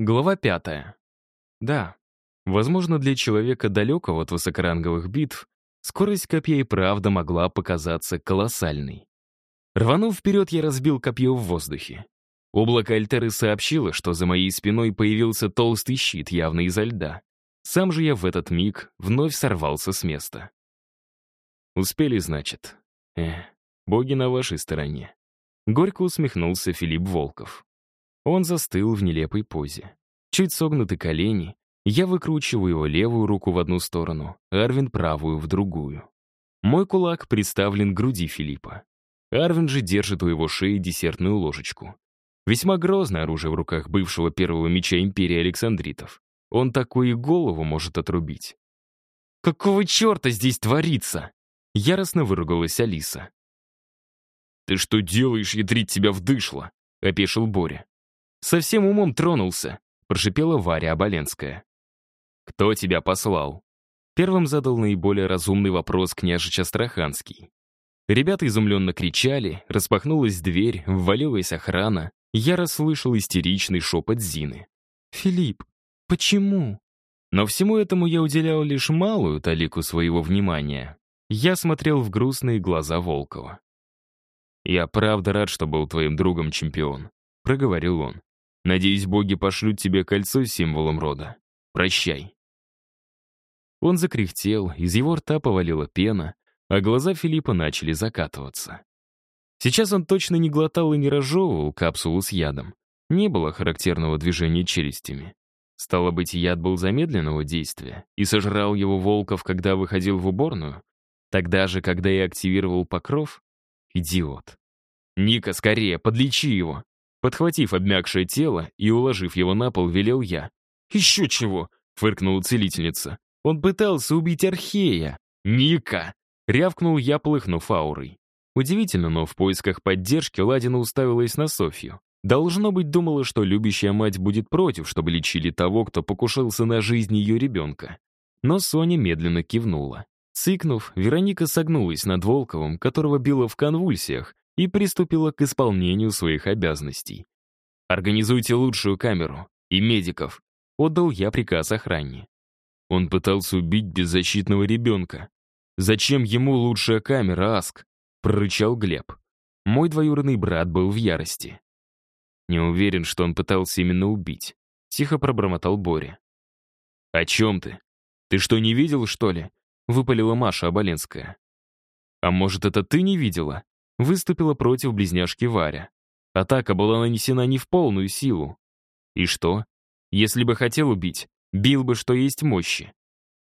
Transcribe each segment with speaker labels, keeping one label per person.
Speaker 1: Глава пятая. Да, возможно, для человека далекого от высокоранговых битв скорость копья и правда могла показаться колоссальной. Рванув вперед, я разбил копье в воздухе. Облако Альтеры сообщило, что за моей спиной появился толстый щит, явно изо льда. Сам же я в этот миг вновь сорвался с места. Успели, значит. Эх, боги на вашей стороне. Горько усмехнулся Филипп Волков. Он застыл в нелепой позе. Чуть согнуты колени, я выкручиваю его левую руку в одну сторону, Арвин правую в другую. Мой кулак приставлен к груди Филиппа. Арвин же держит у его шеи десертную ложечку. Весьма грозное оружие в руках бывшего первого меча империи Александритов. Он такую и голову может отрубить. «Какого черта здесь творится?» Яростно выругалась Алиса.
Speaker 2: «Ты что делаешь, ядрить тебя вдышло?» — опешил Боря.
Speaker 1: «Совсем умом тронулся», — прошипела Варя Оболенская. «Кто тебя послал?» Первым задал наиболее разумный вопрос княжич Астраханский. Ребята изумленно кричали, распахнулась дверь, ввалилась охрана. Я расслышал истеричный шепот Зины. «Филипп, почему?» Но всему этому я уделял лишь малую талику своего внимания. Я смотрел в грустные глаза Волкова. «Я правда рад, что был твоим другом, чемпион», — проговорил он. Надеюсь, боги пошлют тебе кольцо с символом рода. Прощай». Он закряхтел, из его рта повалила пена, а глаза Филиппа начали закатываться. Сейчас он точно не глотал и не разжевывал капсулу с ядом. Не было характерного движения челюстями. Стало быть, яд был замедленного действия и сожрал его Волков, когда выходил в уборную? Тогда же, когда я активировал покров? Идиот. «Ника, скорее, подлечи его!» Подхватив обмякшее тело и уложив его на пол, велел я. «Еще чего!» — фыркнула целительница. «Он пытался убить Архея!» «Ника!» — рявкнул я, полыхнув аурой. Удивительно, но в поисках поддержки Ладина уставилась на Софью. Должно быть, думала, что любящая мать будет против, чтобы лечили того, кто покушался на жизнь ее ребенка. Но Соня медленно кивнула. Цыкнув, Вероника согнулась над Волковым, которого била в конвульсиях, и приступила к исполнению своих обязанностей. «Организуйте лучшую камеру и медиков», — отдал я приказ охране. Он пытался убить беззащитного ребенка. «Зачем ему лучшая камера, Аск?» — прорычал Глеб. Мой двоюродный брат был в ярости. Не уверен, что он пытался именно убить. Тихо пробормотал Боря. «О чем ты? Ты что, не видел, что ли?» — выпалила Маша Оболенская. «А может, это ты не видела?» Выступила против близняшки Варя. Атака была нанесена не в полную силу. И что? Если бы хотел убить, бил бы, что есть мощи.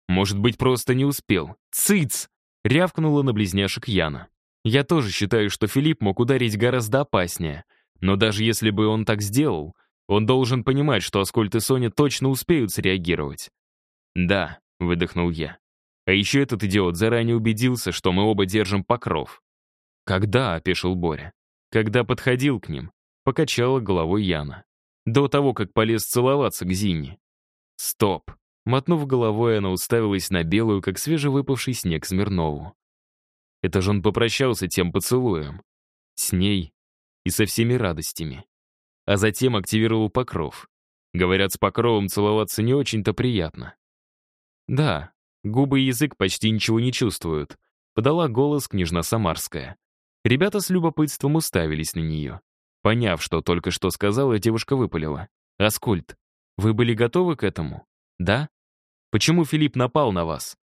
Speaker 1: Может быть, просто не успел. Цыц! Рявкнула на близняшек Яна. Я тоже считаю, что Филипп мог ударить гораздо опаснее. Но даже если бы он так сделал, он должен понимать, что Аскольд и Соня точно успеют среагировать. «Да», — выдохнул я. А еще этот идиот заранее убедился, что мы оба держим покров. «Когда?» — опешил Боря. «Когда подходил к ним», — покачала головой Яна. «До того, как полез целоваться к Зине». «Стоп!» Мотнув головой, она уставилась на белую, как свежевыпавший снег Смирнову. Это же он попрощался тем поцелуем. С ней и со всеми радостями. А затем активировал покров. Говорят, с покровом целоваться не очень-то приятно. Да, губы и язык почти ничего не чувствуют. Подала голос княжна Самарская. Ребята с любопытством уставились на нее. Поняв, что только что сказала, девушка выпалила. «Аскольд, вы были готовы к этому? Да? Почему Филипп напал на вас?»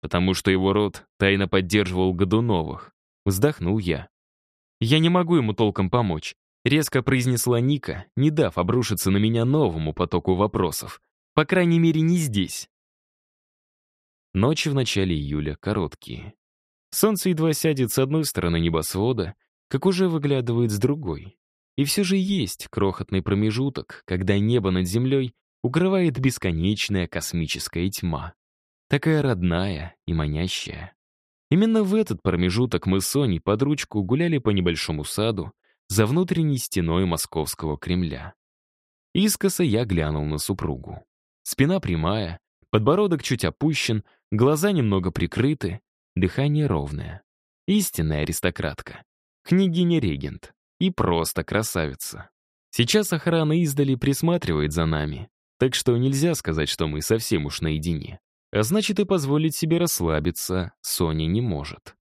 Speaker 1: «Потому что его род тайно поддерживал Годуновых», — вздохнул я. «Я не могу ему толком помочь», — резко произнесла Ника, не дав обрушиться на меня новому потоку вопросов. «По крайней мере, не здесь». Ночи в начале июля короткие. Солнце едва сядет с одной стороны небосвода, как уже выглядывает с другой. И все же есть крохотный промежуток, когда небо над землей укрывает бесконечная космическая тьма. Такая родная и манящая. Именно в этот промежуток мы с Соней под ручку гуляли по небольшому саду за внутренней стеной московского Кремля. Искоса я глянул на супругу. Спина прямая, подбородок чуть опущен, глаза немного прикрыты, Дыхание ровное. Истинная аристократка. Княгиня-регент. И просто красавица. Сейчас охрана издали присматривает за нами, так что нельзя сказать, что мы совсем уж наедине. А значит, и позволить себе расслабиться Соня не может.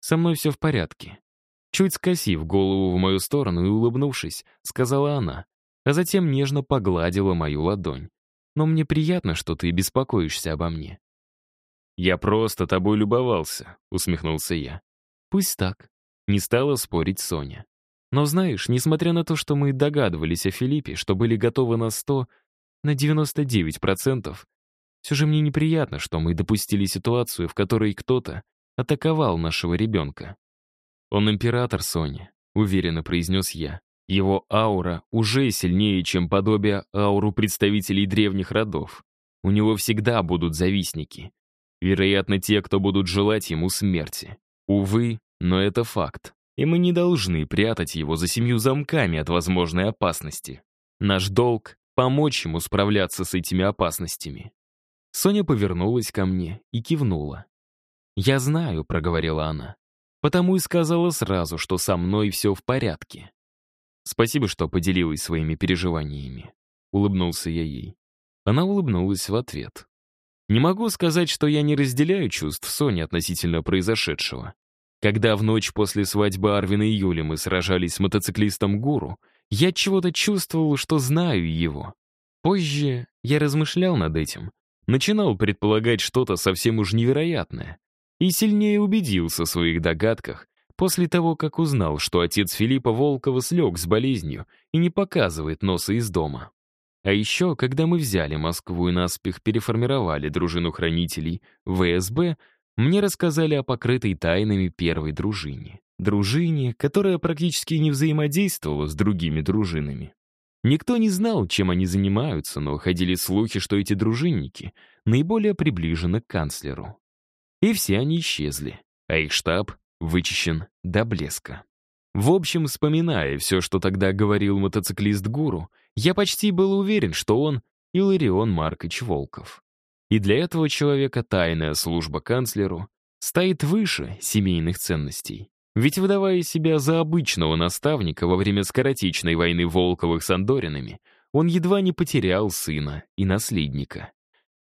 Speaker 1: Со мной все в порядке. Чуть скосив голову в мою сторону и улыбнувшись, сказала она, а затем нежно погладила мою ладонь. «Но мне приятно, что ты беспокоишься обо мне». «Я просто тобой любовался», — усмехнулся я. «Пусть так». Не стала спорить Соня. Но знаешь, несмотря на то, что мы догадывались о Филиппе, что были готовы на 100, на 99%, все же мне неприятно, что мы допустили ситуацию, в которой кто-то атаковал нашего ребенка. «Он император, Соня», — уверенно произнес я. «Его аура уже сильнее, чем подобие ауру представителей древних родов. У него всегда будут завистники. Вероятно, те, кто будут желать ему смерти. Увы, но это факт. И мы не должны прятать его за семью замками от возможной опасности. Наш долг — помочь ему справляться с этими опасностями». Соня повернулась ко мне и кивнула. «Я знаю», — проговорила она. «Потому и сказала сразу, что со мной все в порядке». «Спасибо, что поделилась своими переживаниями», — улыбнулся я ей. Она улыбнулась в ответ. Не могу сказать, что я не разделяю чувств Сони относительно произошедшего. Когда в ночь после свадьбы Арвина и Юли мы сражались с мотоциклистом Гуру, я чего-то чувствовал, что знаю его. Позже я размышлял над этим, начинал предполагать что-то совсем уж невероятное и сильнее убедился в своих догадках после того, как узнал, что отец Филиппа Волкова слег с болезнью и не показывает носа из дома. А еще, когда мы взяли Москву и наспех переформировали дружину хранителей ВСБ, мне рассказали о покрытой тайнами первой дружине. Дружине, которая практически не взаимодействовала с другими дружинами. Никто не знал, чем они занимаются, но ходили слухи, что эти дружинники наиболее приближены к канцлеру. И все они исчезли, а их штаб вычищен до блеска. В общем, вспоминая все, что тогда говорил мотоциклист-гуру, я почти был уверен, что он Иларион Маркович Волков. И для этого человека тайная служба канцлеру стоит выше семейных ценностей. Ведь выдавая себя за обычного наставника во время скоротечной войны Волковых с Андоринами, он едва не потерял сына и наследника.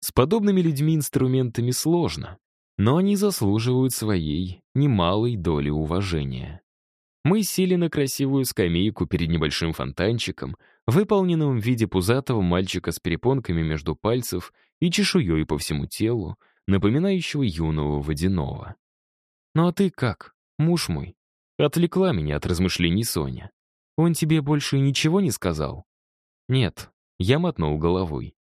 Speaker 1: С подобными людьми-инструментами сложно, но они заслуживают своей немалой доли уважения. Мы сели на красивую скамейку перед небольшим фонтанчиком, выполненным в виде пузатого мальчика с перепонками между пальцев и чешуей по всему телу, напоминающего юного водяного. «Ну а ты как, муж мой?» Отвлекла меня от размышлений Соня. «Он тебе больше ничего не сказал?» «Нет», — я мотнул головой.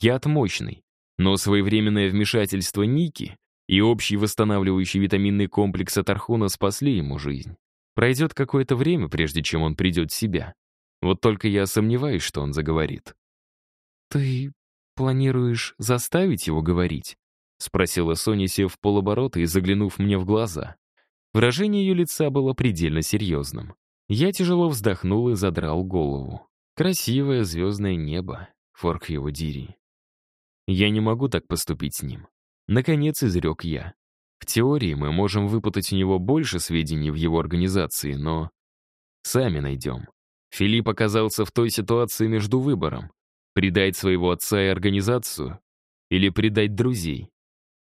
Speaker 1: «Яд мощный, но своевременное вмешательство Ники и общий восстанавливающий витаминный комплекс от Архуна спасли ему жизнь. Пройдет какое-то время, прежде чем он придет в себя. Вот только я сомневаюсь, что он заговорит. «Ты планируешь заставить его говорить?» — спросила Соня, сев в полоборота и заглянув мне в глаза. Выражение ее лица было предельно серьезным. Я тяжело вздохнул и задрал голову. Красивое звездное небо, форк его дири. Я не могу так поступить с ним. Наконец изрек я. В теории мы можем выпутать у него больше сведений в его организации, но... Сами найдем. Филипп оказался в той ситуации между выбором. Предать своего отца и организацию или предать друзей.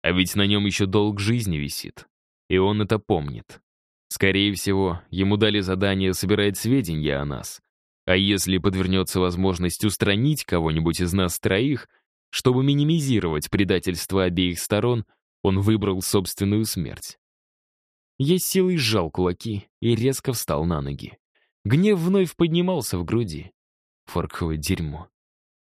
Speaker 1: А ведь на нем еще долг жизни висит. И он это помнит. Скорее всего, ему дали задание собирать сведения о нас. А если подвернется возможность устранить кого-нибудь из нас троих, чтобы минимизировать предательство обеих сторон, он выбрал собственную смерть. Я силой сжал кулаки и резко встал на ноги. Гнев вновь поднимался в груди. Форковое дерьмо.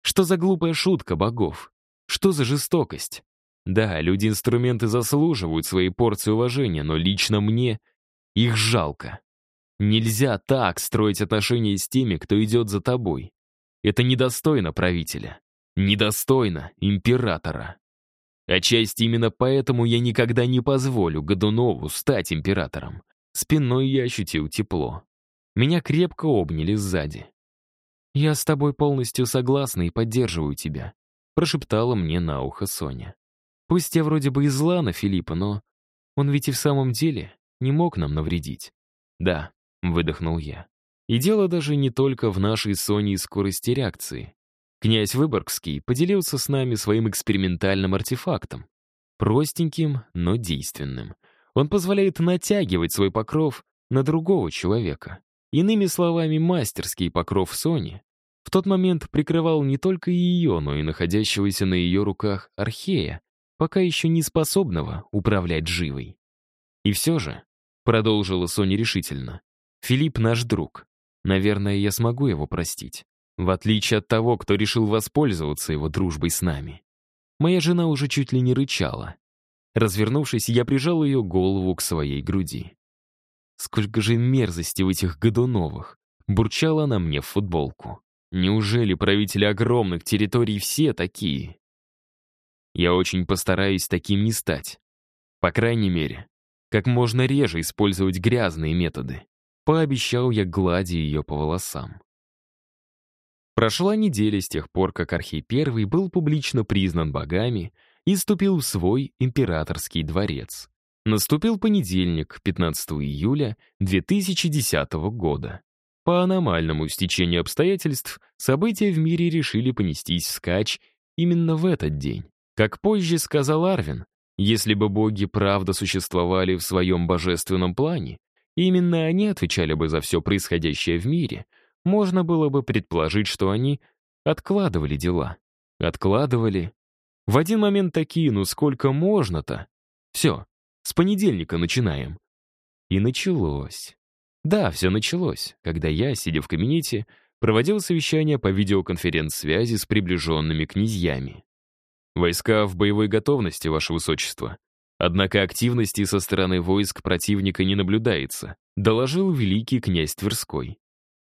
Speaker 1: Что за глупая шутка богов? Что за жестокость? Да, люди-инструменты заслуживают своей порции уважения, но лично мне их жалко. Нельзя так строить отношения с теми, кто идет за тобой. Это недостойно правителя недостойно императора. Отчасти именно поэтому я никогда не позволю Годунову стать императором. Спиной я ощутил тепло. Меня крепко обняли сзади. «Я с тобой полностью согласна и поддерживаю тебя», прошептала мне на ухо Соня. «Пусть я вроде бы и зла на Филиппа, но он ведь и в самом деле не мог нам навредить». «Да», — выдохнул я. И дело даже не только в нашей Соней скорости реакции. Князь Выборгский поделился с нами своим экспериментальным артефактом. Простеньким, но действенным. Он позволяет натягивать свой покров на другого человека. Иными словами, мастерский покров Сони в тот момент прикрывал не только ее, но и находящегося на ее руках Архея, пока еще не способного управлять живой. И все же, продолжила Соня решительно, Филипп наш друг. Наверное, я смогу его простить. В отличие от того, кто решил воспользоваться его дружбой с нами. Моя жена уже чуть ли не рычала. Развернувшись, я прижал ее голову к своей груди. Сколько же мерзости в этих Годуновых! Бурчала она мне в футболку. Неужели правители огромных территорий все такие? Я очень постараюсь таким не стать. По крайней мере, как можно реже использовать грязные методы. Пообещал я, гладя ее по волосам. Прошла неделя с тех пор, как Архей I был публично признан богами и вступил в свой императорский дворец. Наступил понедельник, 15 июля 2010 года. По аномальному стечению обстоятельств события в мире решили понестись вскачь именно в этот день. Как позже сказал Арвин, если бы боги правда существовали в своем божественном плане, именно они отвечали бы за все происходящее в мире, можно было бы предположить, что они откладывали дела. Откладывали. В один момент такие, ну сколько можно-то? Все, с понедельника начинаем. И началось. Да, все началось, когда я, сидя в кабинете, проводил совещание по видеоконференц-связи с приближенными князьями. Войска в боевой готовности, Ваше Высочество. Однако активности со стороны войск противника не наблюдается, доложил великий князь Тверской.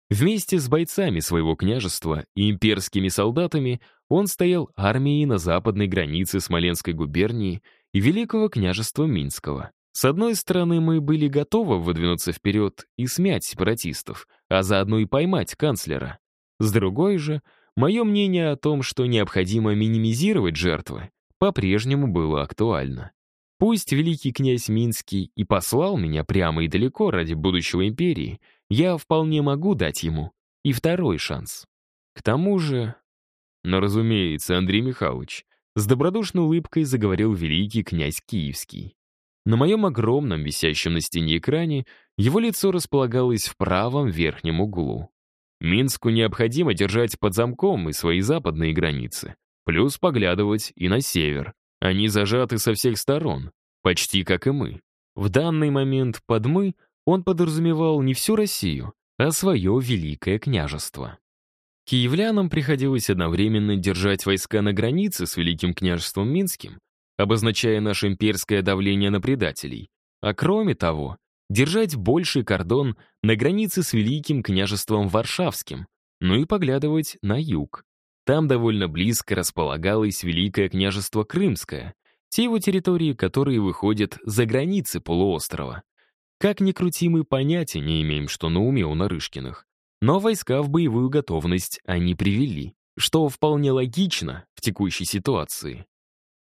Speaker 1: Вместе с бойцами своего княжества и имперскими солдатами он стоял армией на западной границе Смоленской губернии и Великого княжества Минского. С одной стороны, мы были готовы выдвинуться вперед и смять сепаратистов, а заодно и поймать канцлера. С другой же, мое мнение о том, что необходимо минимизировать жертвы, по-прежнему было актуально. Пусть великий князь Минский и послал меня прямо и далеко ради будущего империи, я вполне могу дать ему и второй шанс. К тому же... Но, разумеется, Андрей Михайлович, с добродушной улыбкой заговорил великий князь Киевский. На моем огромном, висящем на стене экране, его лицо располагалось в правом верхнем углу. Минску необходимо держать под замком и свои западные границы, плюс поглядывать и на север. Они зажаты со всех сторон, почти как и мы. В данный момент под «мы» он подразумевал не всю Россию, а свое великое княжество. Киевлянам приходилось одновременно держать войска на границе с Великим княжеством Минским, обозначая наше имперское давление на предателей, а кроме того, держать больший кордон на границе с Великим княжеством Варшавским, ну и поглядывать на юг. Там довольно близко располагалось Великое княжество Крымское, те его территории, которые выходят за границы полуострова. Как ни крути, понятия не имеем, что на уме у Нарышкиных. Но войска в боевую готовность они привели, что вполне логично в текущей ситуации.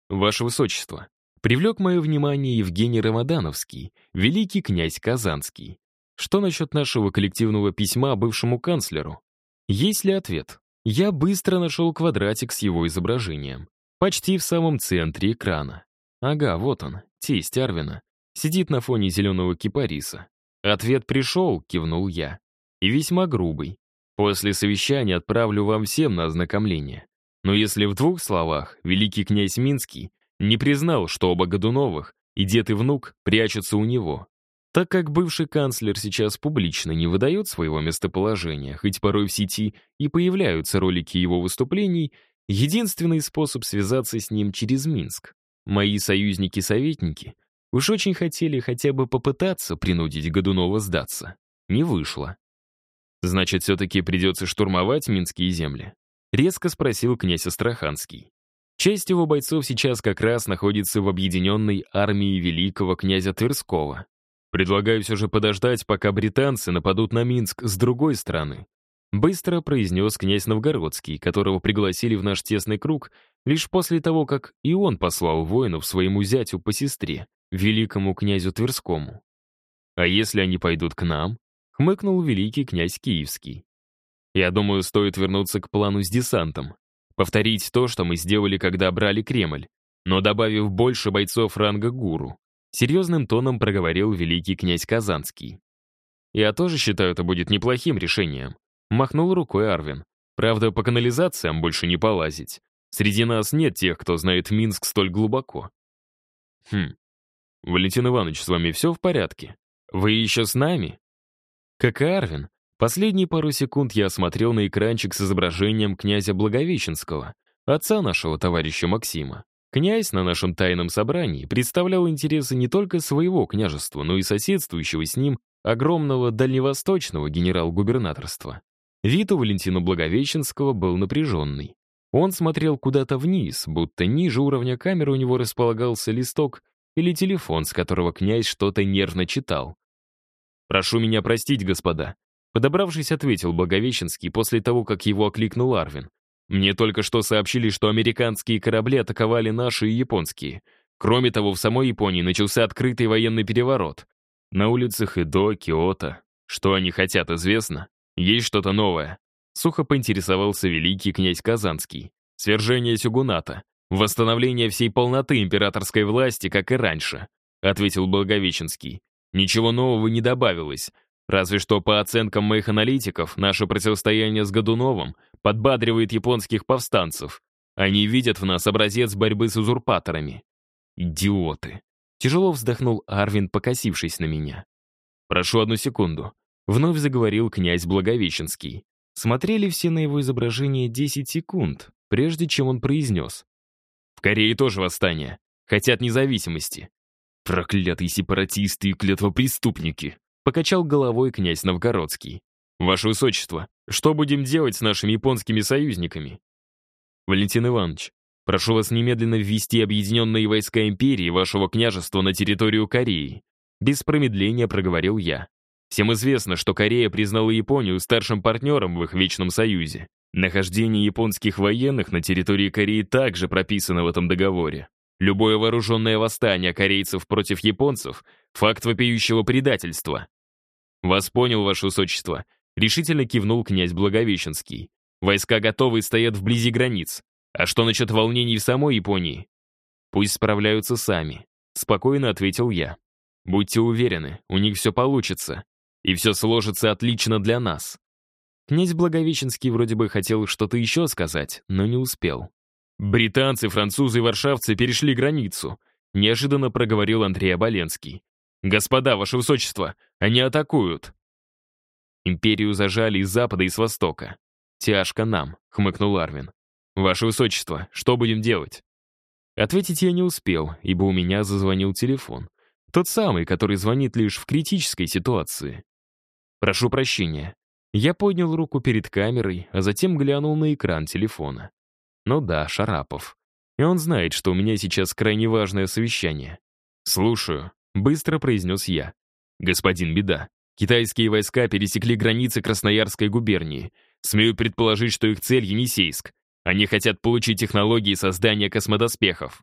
Speaker 1: Ваше Высочество, привлек мое внимание Евгений Рамадановский, великий князь Казанский. Что насчет нашего коллективного письма бывшему канцлеру? Есть ли ответ? Я быстро нашел квадратик с его изображением. Почти в самом центре экрана. Ага, вот он, тесть Арвина. Сидит на фоне зеленого кипариса. Ответ пришел, кивнул я и весьма грубый. После совещания отправлю вам всем на ознакомление. Но если в двух словах, великий князь Минский не признал, что оба Годуновых и дед и внук прячутся у него, так как бывший канцлер сейчас публично не выдает своего местоположения, хоть порой в сети и появляются ролики его выступлений, единственный способ связаться с ним через Минск. Мои союзники-советники уж очень хотели хотя бы попытаться принудить Годунова сдаться. Не вышло. «Значит, все-таки придется штурмовать Минские земли?» — резко спросил князь Астраханский. Часть его бойцов сейчас как раз находится в объединенной армии великого князя Тверского. Предлагаю все же подождать, пока британцы нападут на Минск с другой стороны. Быстро произнес князь Новгородский, которого пригласили в наш тесный круг лишь после того, как и он послал воинов своему зятю по сестре, великому князю Тверскому. А если они пойдут к нам? — хмыкнул великий князь Киевский. Я думаю, стоит вернуться к плану с десантом. Повторить то, что мы сделали, когда брали Кремль, но добавив больше бойцов ранга гуру. Серьезным тоном проговорил великий князь Казанский. «Я тоже считаю, это будет неплохим решением», — махнул рукой Арвин. «Правда, по канализациям больше не полазить. Среди нас нет тех, кто знает Минск столь глубоко». «Хм. Валентин Иванович, с вами все в порядке? Вы еще с нами?» Как и Арвин, последние пару секунд я осмотрел на экранчик с изображением князя Благовещенского, отца нашего товарища Максима. Князь на нашем тайном собрании представлял интересы не только своего княжества, но и соседствующего с ним огромного дальневосточного генерал-губернаторства. Вид у Валентина Благовещенского был напряженный. Он смотрел куда-то вниз, будто ниже уровня камеры у него располагался листок или телефон, с которого князь что-то нервно читал. «Прошу меня простить, господа», подобравшись, ответил Благовещенский после того, как его окликнул Арвин. Мне только что сообщили, что американские корабли атаковали наши и японские. Кроме того, в самой Японии начался открытый военный переворот. На улицах Идо, Киото. Что они хотят, известно? Есть что-то новое. Сухо поинтересовался великий князь Казанский. Свержение Сюгуната. Восстановление всей полноты императорской власти, как и раньше, ответил Благовещенский. Ничего нового не добавилось. Разве что по оценкам моих аналитиков, наше противостояние с Годуновым подбадривает японских повстанцев. Они видят в нас образец борьбы с узурпаторами. Идиоты. Тяжело вздохнул Арвин, покосившись на меня. «Прошу одну секунду», — вновь заговорил князь Благовещенский. Смотрели все на его изображение 10 секунд, прежде чем он произнес. «В Корее тоже восстание. Хотят независимости. Проклятые сепаратисты и клетвопреступники!» Покачал головой князь Новгородский. «Ваше Высочество, что будем делать с нашими японскими союзниками?» «Валентин Иванович, прошу вас немедленно ввести объединенные войска империи вашего княжества на территорию Кореи». Без промедления проговорил я. Всем известно, что Корея признала Японию старшим партнером в их Вечном Союзе. Нахождение японских военных на территории Кореи также прописано в этом договоре. Любое вооруженное восстание корейцев против японцев — факт вопиющего предательства. «Вас понял, ваше высочество», — решительно кивнул князь Благовещенский. «Войска готовы и стоят вблизи границ. А что насчет волнений в самой Японии?» «Пусть справляются сами», — спокойно ответил я. «Будьте уверены, у них все получится. И все сложится отлично для нас». Князь Благовещенский вроде бы хотел что-то еще сказать, но не успел. «Британцы, французы и варшавцы перешли границу», — неожиданно проговорил Андрей Оболенский. «Господа, ваше высочество, они атакуют!» Империю зажали из запада и с востока. «Тяжко нам», — хмыкнул Арвин. «Ваше высочество, что будем делать?» Ответить я не успел, ибо у меня зазвонил телефон. Тот самый, который звонит лишь в критической ситуации. «Прошу прощения». Я поднял руку перед камерой, а затем глянул на экран телефона. Ну да, Шарапов. И он знает, что у меня сейчас крайне важное совещание. «Слушаю», — быстро произнес я. «Господин Беда, китайские войска пересекли границы Красноярской губернии. Смею предположить, что их цель — Енисейск. Они хотят получить технологии создания космодоспехов».